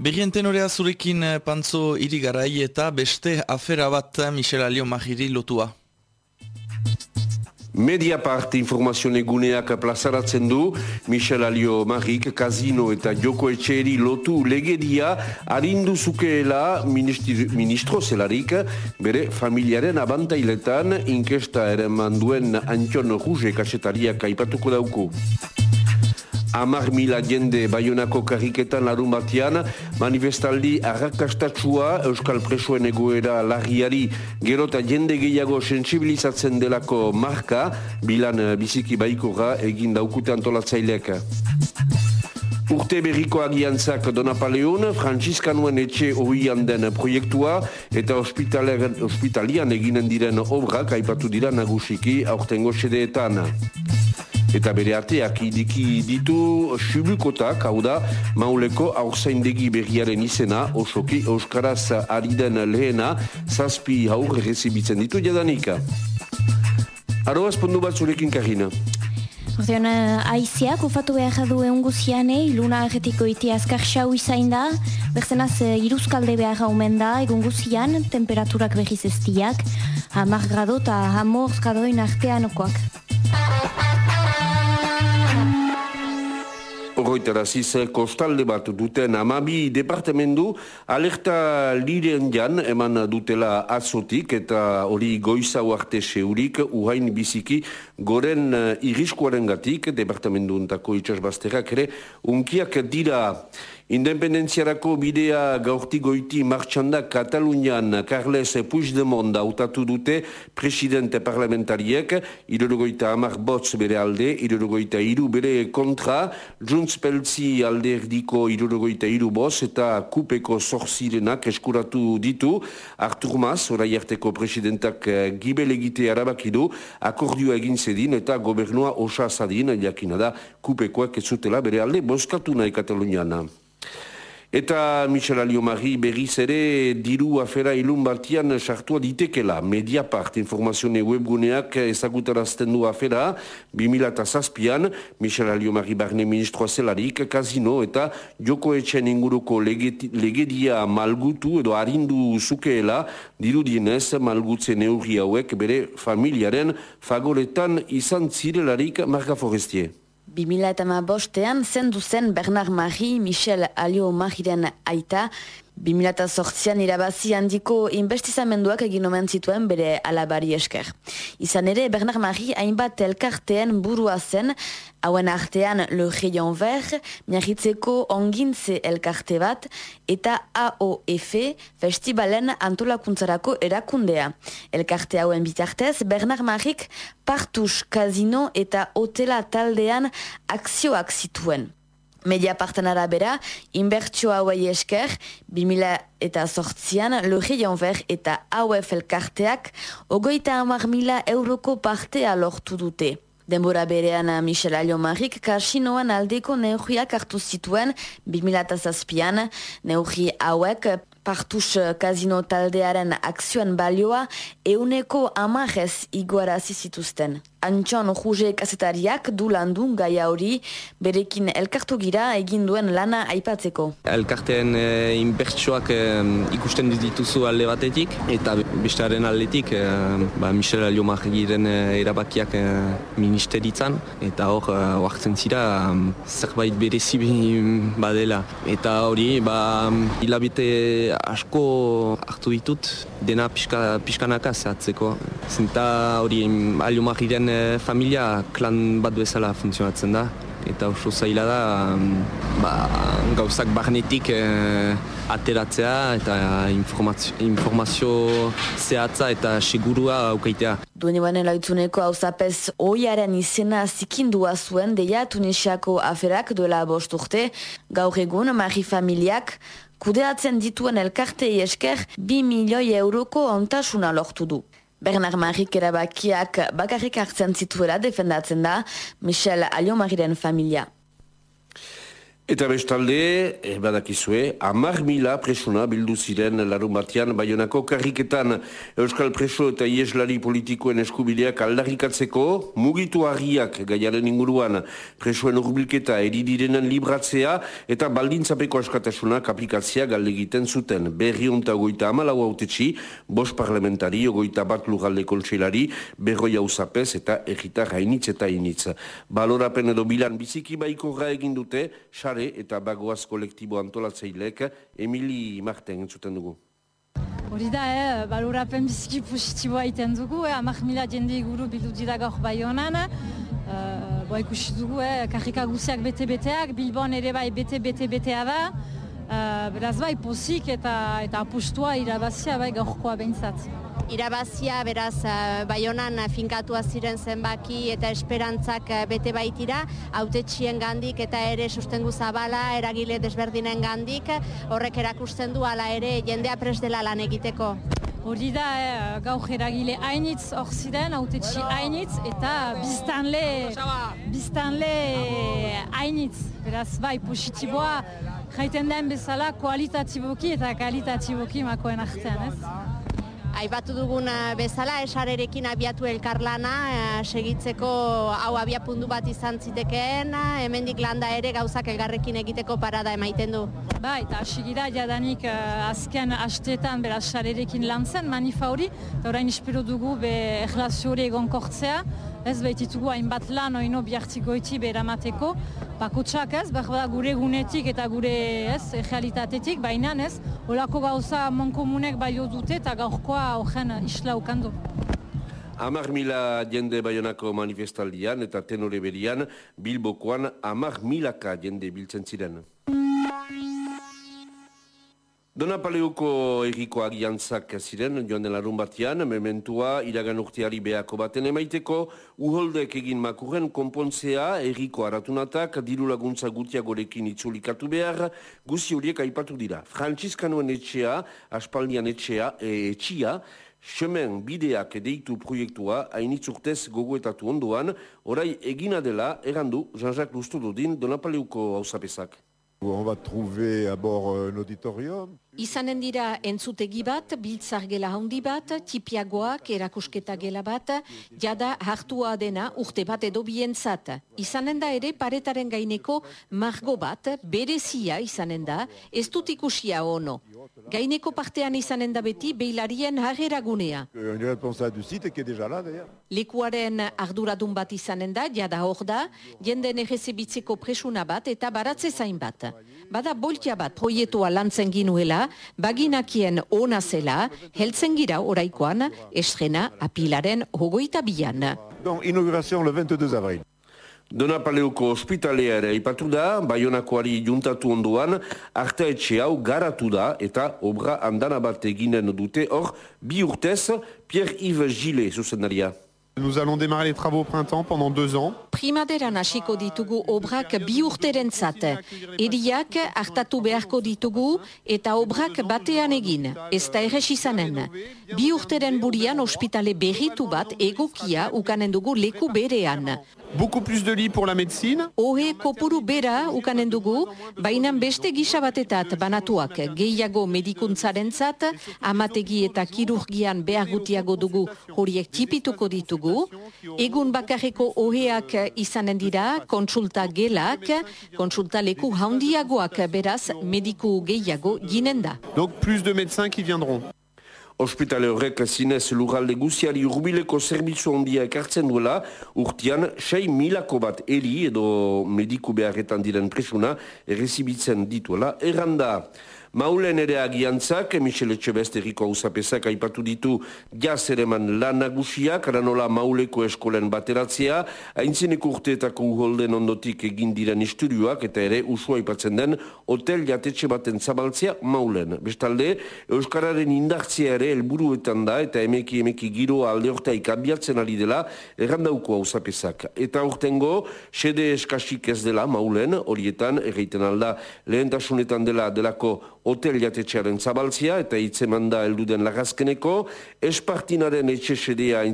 Berrien tenorea zurekin eh, pantzo irigarai eta beste afera bat eh, Michel Alio Magiri lotua. Mediapart informazio eguneak plazaratzen du, Michel Alio Marik, Kazino eta Joko Etxeri lotu legedia harindu zukeela ministro zelarik bere familiaren abantailetan inkesta ere manduen Antion Ruge kasetariak aipatuko dauku. Amar mila jende baionako karriketan larun batian, manifestaldi arrakastatsua Euskal Presoen egoera larriari gero eta jende gehiago sensibilizatzen delako marka, bilan eh, biziki baikora egin daukute antolatzaileak. Urte berriko agiantzak Donapaleon, Franciskanuen etxe ohian den proiektua eta ospitalian eginen diren obrak aipatu dira nagusiki aurtengo sedeetan eta bere arteak idiki ditu subukotak, hau da, mauleko aurzaindegi berriaren izena, osoki euskaraz ari den lehena, zazpi haur rezibitzen ditu jadanika. Aro azpondu bat zurekin karina. Ordean, aiziak ufatu behar du egun guziane, iluna erretiko iti azkar xau izain da, berzenaz iruzkalde behar haumen da, egun guzian, temperaturak berriz estiak, hamar grado eta hamor gradoin artean. Horroitaraziz, kostalde bat duten amabi departamendu alerta liren jan eman dutela azotik eta hori goiza arte seurik uhain biziki goren uh, iriskuaren gatik departamendu untako itxasbazterak ere unkiak dira Independentziarako bidea gaurti goiti martxanda Katalunian. Carles Puigdemont hautatu dute presidente parlamentariek, irurugoita amar botz bere alde, irurugoita iru bere kontra, Junts Peltzi alde erdiko irurugoita iru boz eta kupeko zorzirenak eskuratu ditu, Artur Mas, orai arteko presidentak eh, gibel egite arabakidu, akordioa egin zedin eta gobernua osa zadin, jakina da, kupekoak ez zutela bere alde, boskatu nahi Kataluniana. Eta Michel Aliomari berriz ere diru afera ilun batian sartua ditekela. Mediapart informazione webguneak ezagutarazten du afera 2008an Michel Aliomari barne ministroa zelarik kazino eta joko etxen inguruko legedia malgutu edo harindu zukeela diru dienez malgutze neurri hauek bere familiaren fagoretan izan zirelarik Marga Forestier. 2008an zendu zen Bernard Marie, Michel Alio Mariren aita, 2008an irabazi handiko investizamenduak egin omen zituen bere alabari esker. Izan ere, Bernard Marie hainbat elkarteen burua zen, hauen artean Le Rayon Vert, miagitzeko ongintze elkarte bat, eta AOF, festivalen antolakuntzarako erakundea. Elkarte hauen bitartez, Bernard Marik partus, kazino eta hotela taldean akzioak zituen. Media parten arabera, inbertsio hauei esker, 2000 eta sortzian, Lorrion Ver eta AOF elkarteak, ogoita amar mila euroko partea lortu dute. Denbora berean Michel Aliomarik kasinoan aldeko neugriak hartu zituen 2008an, neugri hauek partus kazino taldearen akzioan balioa euneko amarez iguarazi zituzten. Antxon Juge kasetariak du landu gaia hori berekin elkartu gira egin duen lana aipatzeko. Elkarteen e, inbertsuak e, ikusten dituzu alde batetik eta bestaren aldetik e, ba, Michel Aliomar e, erabakiak e, ministeritzan eta hor oartzen zira zerbait berezi badela. Eta hori ba, hilabite asko hartu ditut dena pixka, pixkanaka zehatzeko. Zinta hori giren e, familia klan bat bezala funtzionatzen da eta oso zaila da ba, gauzak barnetik e, ateratzea eta informazio, informazio zehatza eta segurua aukaitea. Duen ebanen lautzuneko hau oiaren izena zikindua zuen deia Tunisiako aferak duela bost urte gaur egun mari familiak kudeatzen dituen elkartei esker 2 milioi euroko ontasuna lortu du. Bernard Marik erabakiak bakarrik hartzen zituela defendatzen da Michel Aliomariren familia. Eta bestalde, eh, badakizue, amar mila presuna bildu ziren larun batean Bayonako karriketan Euskal Preso eta Ieslari politikoen eskubideak aldarrikatzeko, mugitu harriak gaiaren inguruan presoen urbilketa eridirenen libratzea eta baldintzapeko askatasunak aplikatzea egiten zuten. Berri onta goita amalau autetxi, bos parlamentari, ogoita bat lugalde koltselari, berroi hausapez eta egitar hainitz eta hainitz. Balorapen edo bilan biziki baiko egin dute, xare eta bagoaz kolektibo antolatzeilek Emili Marten entzuten dugu. Hori da, eh, balorapen biziki positiboa iten dugu, eh, amak mila jende iguru bildu dira gaur bai honan. Uh, boa ikusi dugu, eh, karrika guziak bete-beteak, Bilbon ere bai bete-bete-betea da. Uh, beraz bai, posik eta, eta apustua irabazia bai gaurkoa behintzat irabazia beraz uh, baionan finkatua ziren zenbaki eta esperantzak uh, bete baitira, autetxien gandik eta ere sustengu zabala, eragile desberdinen gandik, horrek erakusten du ala ere jendea pres dela lan egiteko. Hori da, eh, gaur eragile hainitz hor ziren, autetxi hainitz, eta biztanle, biztanle hainitz. Beraz, bai, positiboa, jaiten den bezala, kualitatiboki eta kalitatiboki makoen artean, ez? Aibatu dugun eh, bezala, esarerekin abiatu elkarlana, eh, segitzeko hau abiapundu bat izan zitekeen, eh, hemendik landa ere gauzak elgarrekin egiteko parada emaiten du. Ba, eta asigira jadanik azken asteetan beraz sarerekin lan zen manifa hori, eta orain espero dugu be erlazio hori egon kortzea, ez behititugu hainbat lan oino bihartiko iti beramateko, bakotsak ez, behar gure gunetik eta gure ez, realitatetik, baina ez, olako gauza monkomunek baio dute eta gaurkoa horren isla ukandu. Amar mila jende baionako manifestaldian eta tenore berian, Bilbokoan amar milaka jende biltzen ziren. Dona paleuko erriko agiantzak ziren, joan den larun batean, mementua iragan urteari behako baten emaiteko, uholdek egin makurren konpontzea erriko aratunatak diru laguntza gutiagorekin itzulikatu behar, guzi horiek aipatu dira. Franciskanuen etxea, aspaldian etxea, e, etxia, Semen bideak deitu proiektua hainitzurtez gogoetatu ondoan, orai egina dela, errandu, Jean-Jacques Lustododin, Donapaleuko hausapezak. On va trouver à bord un auditorium. Izanen dira entzutegi bat, biltzar gela handi bat, tipiagoak erakusketa gela bat, jada hartua dena urte bat edo bientzat. Izanen da ere paretaren gaineko margo bat, berezia izanen da, ez dut ikusia ono. Gaineko partean izanen da beti behilarien harreragunea. Lekuaren arduradun bat izanen da, jada hor da, jenden errezebitzeko presuna bat eta baratze zain bat. Bada boltia bat proietua lantzen ginuela, baginakien ona zela, heltzen gira oraikoan, estrena apilaren hogoita bian. Don, inaugurazio le 22 avril. Dona Paleuko ospitalea ere ipatu da, Baionakoari juntatu onduan, arte etxe hau garatu da eta obra andana bat eginen dute hor, bi urtez, Pierre-Yves Gilles zuzendaria. Nous allons démarrer les travaux au printemps pendant deux ans. Primaderan hasiko ditugu obrak bi urterentzat. Eriak hartatu beharko ditugu eta obrak batean egin. Ez da erres izanen. Bi urteren burian ospitale berritu bat egokia ukanen dugu leku berean. Beaucoup plus de lits pour la médecine. Ohe kopuru bera ukanen dugu, baina beste gisa batetat banatuak gehiago medikuntzaren zat, amategi eta kirurgian behar gutiago dugu horiek tipituko ditugu. Egun bakarreko oheak izanen dira, kontsulta gelak, kontsulta leku handiagoak beraz mediku gehiago ginen da. Donc plus de médecins qui viendront. Hospitale horrek zinez lurralde guziari urbileko zerbitzu ondia ekartzen duela, urtian 6 milako bat eri edo mediku beharretan diren presuna errezibitzen dituela. Erranda, Maulen ere agiantzak, Michele Etxebest erriko hausapezak aipatu ditu jaz ere man lan nagusiak, aranola mauleko eskolen bateratzea, haintzineko urteetako uholden ondotik egin diren isturioak eta ere usua aipatzen den hotel jatetxe baten zabaltzea maulen. Bestalde, Euskararen indartzea ere helburuetan da eta emeki emeki giro alde ortaik abiatzen ari dela errandauko hausapezak. Eta urtengo, sede eskasik ez dela maulen, horietan, erreiten alda, lehentasunetan dela delako hotel jatetxearen zabaltzia eta hitzeman da elduden lagazkeneko, espartinaren etxe sedea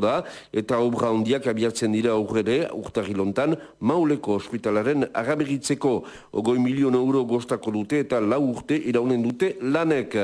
da eta obra hondiak abiatzen dira aurrere urtahilontan mauleko ospitalaren agaberitzeko ogoi milion euro gostako dute eta lau urte iraunen dute lanek.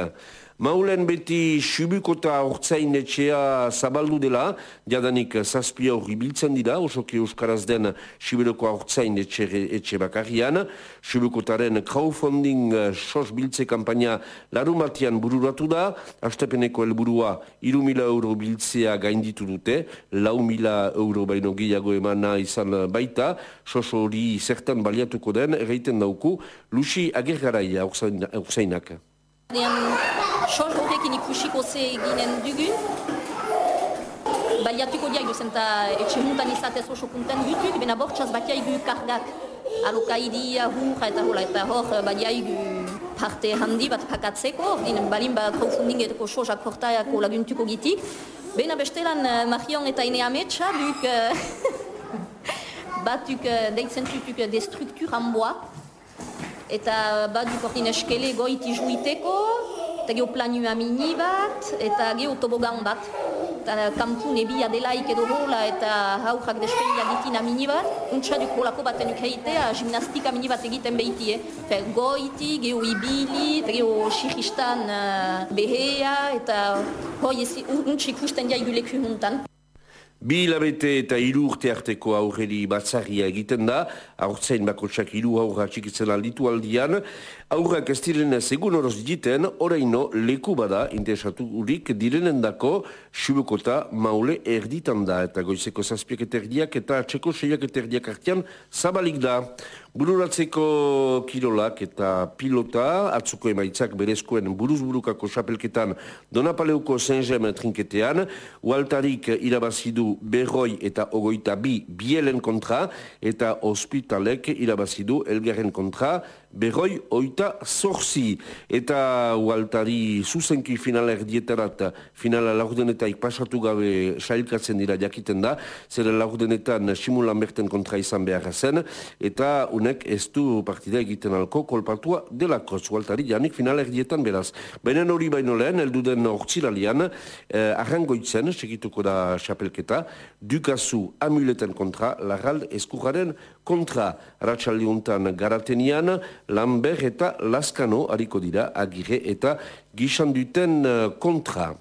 Maulen beti subukota hortzain etxea zabaldu dela, jadanik zazpia hori biltzen dira, osoki euskaraz den subukoko hortzain etxe, etxe bakarrian. Subukotaren crowdfunding eh, sos biltze kampaina larumatian bururatu da, astepeneko helburua iru mila euro biltzea gainditu dute, lau mila euro baino gehiago emana izan baita, sos hori zertan baliatuko den, erreiten dauku, Lusi agergaraia horzainak. Sos horrekin ikusiko ze eginen dugun. Baliatuko diak duzen eta etxe muntan izatez oso punten dutuk, bena bortxaz batiaigu kargak alokaidia, hurra eta hola, eta hor baliaigu parte handi bat pakatzeko, din balin bat crowdfundingeteko sosak hortaiako laguntuko gitik. Bena bestelan Marion eta Ine Ametsa duk batuk deitzen tutuk de struktur bois, eta baduk ordin eskele goiti juiteko, eta geho planu amini bat, eta geho tobogan bat. Eta kampu nebia delaik edo hola eta haurrak despeila ditin amini bat, untsa duk holako baten ukeitea gimnastik amini bat egiten behiti, eh? Fe, goiti, geho ibili, geho xirristan uh, behea, eta hoi untsa ikusten leku huntan. Bi hilabete eta hiru urte arteko aurreri batzarria egiten da, aurtzain bakotsak hiru aurra txikitzen alditu aldian, aurrak ez direnez egun horoz egiten, oraino leku bada interesatu urik direnen dako. Subukota maule erditan da, eta goizeko zazpiak eterdiak eta atxeko seiak eterdiak artian zabalik da. Bururatzeko kirolak eta pilota, atzuko emaitzak berezkoen buruzburukako xapelketan Donapaleuko Saint-Gem trinketean, Ualtarik irabazidu berroi eta ogoita bi bielen kontra, eta ospitalek irabazidu elgarren kontra, berroi oita zorzi. Eta Ualtari zuzenki finala erdietarat, finala laurdenetaik pasatu gabe sailkatzen dira jakiten da, zer laurdenetan simulan berten kontra izan behar zen, eta unek ez du partida egiten alko kolpatua delako zualtari janik final erdietan beraz. Benen hori baino lehen, elduden ortsilalian, eh, arrangoitzen, segituko da xapelketa, dukazu amuleten kontra, larrald eskurraren kontra ratxaldiuntan garatenian, Lambert eta Laskano hariko dira agire eta gixan duten eh, kontra.